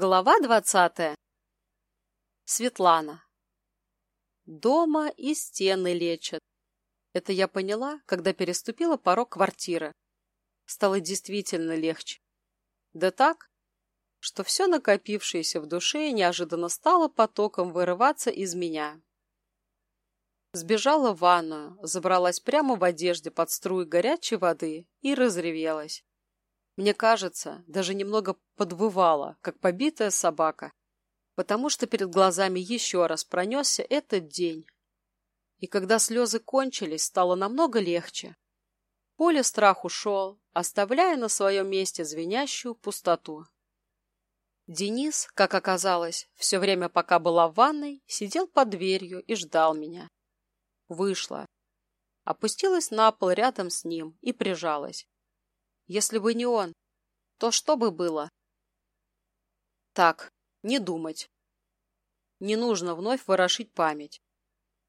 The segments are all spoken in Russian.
Глава двадцатая. Светлана. Дома и стены лечат. Это я поняла, когда переступила порог квартиры. Стало действительно легче. Да так, что все накопившееся в душе неожиданно стало потоком вырываться из меня. Сбежала в ванную, забралась прямо в одежде под струи горячей воды и разревелась. Мне кажется, даже немного подвывала, как побитая собака, потому что перед глазами еще раз пронесся этот день. И когда слезы кончились, стало намного легче. Поле страх ушел, оставляя на своем месте звенящую пустоту. Денис, как оказалось, все время, пока была в ванной, сидел под дверью и ждал меня. Вышла. Опустилась на пол рядом с ним и прижалась. Если бы не он, то что бы было? Так, не думать. Не нужно вновь ворошить память,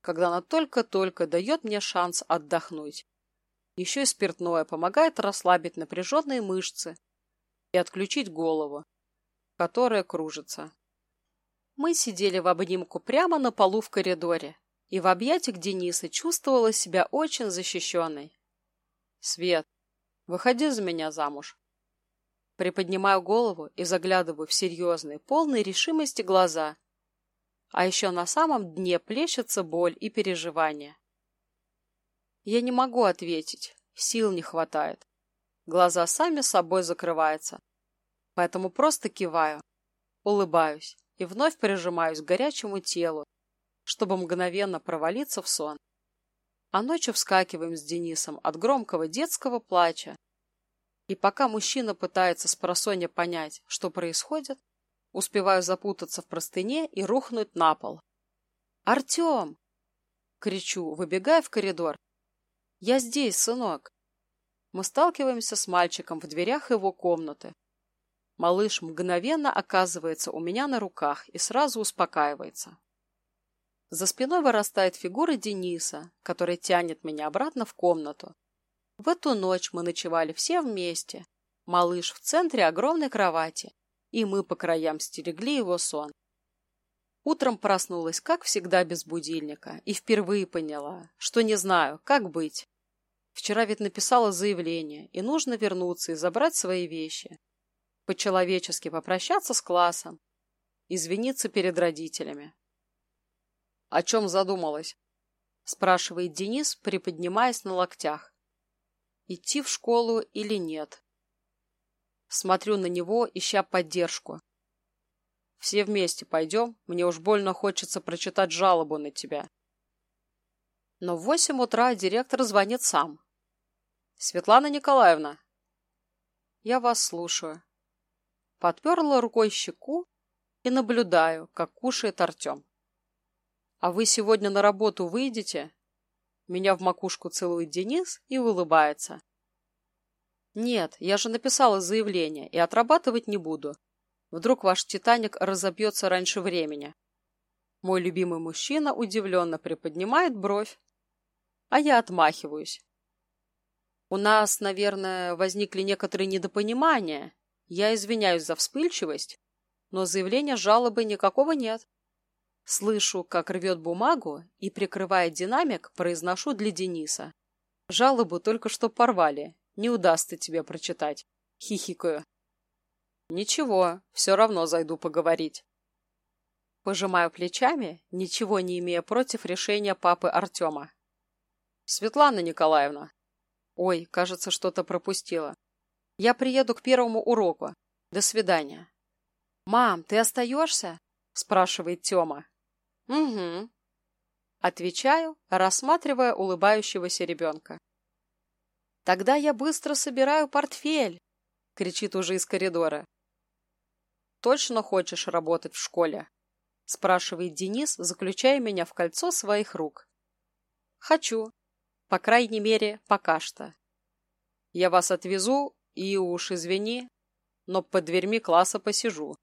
когда она только-только дает мне шанс отдохнуть. Еще и спиртное помогает расслабить напряженные мышцы и отключить голову, которая кружится. Мы сидели в обнимку прямо на полу в коридоре, и в объятиях Дениса чувствовала себя очень защищенной. «Свет, Выходи за меня замуж. Приподнимаю голову и заглядываю в серьезные, полные решимости глаза. А еще на самом дне плещется боль и переживания. Я не могу ответить, сил не хватает. Глаза сами собой закрываются. Поэтому просто киваю, улыбаюсь и вновь прижимаюсь к горячему телу, чтобы мгновенно провалиться в сон а ночью вскакиваем с Денисом от громкого детского плача. И пока мужчина пытается с просонья понять, что происходит, успеваю запутаться в простыне и рухнуть на пол. «Артем!» — кричу, выбегая в коридор. «Я здесь, сынок!» Мы сталкиваемся с мальчиком в дверях его комнаты. Малыш мгновенно оказывается у меня на руках и сразу успокаивается. За спиной вырастает фигура Дениса, который тянет меня обратно в комнату. В эту ночь мы ночевали все вместе. Малыш в центре огромной кровати, и мы по краям стерегли его сон. Утром проснулась, как всегда, без будильника, и впервые поняла, что не знаю, как быть. Вчера ведь написала заявление, и нужно вернуться и забрать свои вещи. По-человечески попрощаться с классом, извиниться перед родителями. О чем задумалась? Спрашивает Денис, приподнимаясь на локтях. Идти в школу или нет? Смотрю на него, ища поддержку. Все вместе пойдем, мне уж больно хочется прочитать жалобу на тебя. Но в восемь утра директор звонит сам. Светлана Николаевна. Я вас слушаю. Подперла рукой щеку и наблюдаю, как кушает Артем. «А вы сегодня на работу выйдете?» Меня в макушку целует Денис и улыбается. «Нет, я же написала заявление и отрабатывать не буду. Вдруг ваш «Титаник» разобьется раньше времени». Мой любимый мужчина удивленно приподнимает бровь, а я отмахиваюсь. У нас, наверное, возникли некоторые недопонимания. Я извиняюсь за вспыльчивость, но заявления жалобы никакого нет. Слышу, как рвет бумагу и, прикрывая динамик, произношу для Дениса. Жалобу только что порвали. Не удастся тебе прочитать. Хихикаю. Ничего, все равно зайду поговорить. Пожимаю плечами, ничего не имея против решения папы Артема. Светлана Николаевна. Ой, кажется, что-то пропустила. Я приеду к первому уроку. До свидания. Мам, ты остаешься? Спрашивает Тёма. «Угу». Отвечаю, рассматривая улыбающегося ребенка. «Тогда я быстро собираю портфель!» — кричит уже из коридора. «Точно хочешь работать в школе?» — спрашивает Денис, заключая меня в кольцо своих рук. «Хочу. По крайней мере, пока что. Я вас отвезу и уж извини, но под дверьми класса посижу.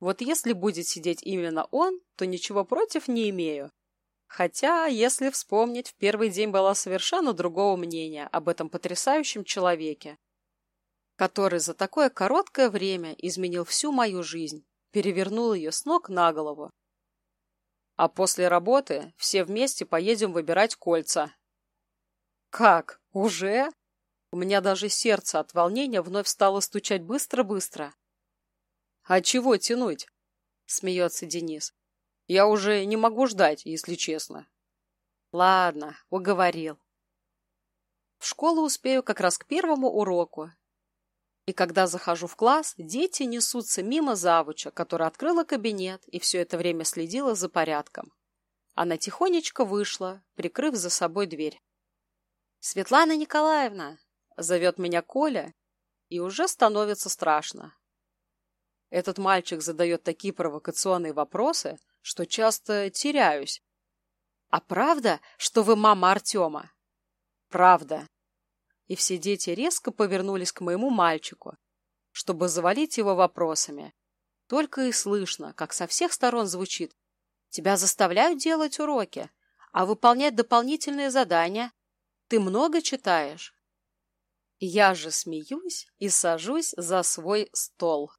Вот если будет сидеть именно он, то ничего против не имею. Хотя, если вспомнить, в первый день была совершенно другого мнения об этом потрясающем человеке, который за такое короткое время изменил всю мою жизнь перевернул ее с ног на голову. А после работы все вместе поедем выбирать кольца. Как? Уже? У меня даже сердце от волнения вновь стало стучать быстро-быстро. А чего тянуть? Смеется Денис. Я уже не могу ждать, если честно. Ладно, уговорил. В школу успею как раз к первому уроку. И когда захожу в класс, дети несутся мимо завуча, которая открыла кабинет и все это время следила за порядком. Она тихонечко вышла, прикрыв за собой дверь. «Светлана Николаевна!» — зовет меня Коля, и уже становится страшно. Этот мальчик задает такие провокационные вопросы, что часто теряюсь. «А правда, что вы мама Артема?» «Правда». И все дети резко повернулись к моему мальчику, чтобы завалить его вопросами. Только и слышно, как со всех сторон звучит «Тебя заставляют делать уроки, а выполнять дополнительные задания. Ты много читаешь?» Я же смеюсь и сажусь за свой стол.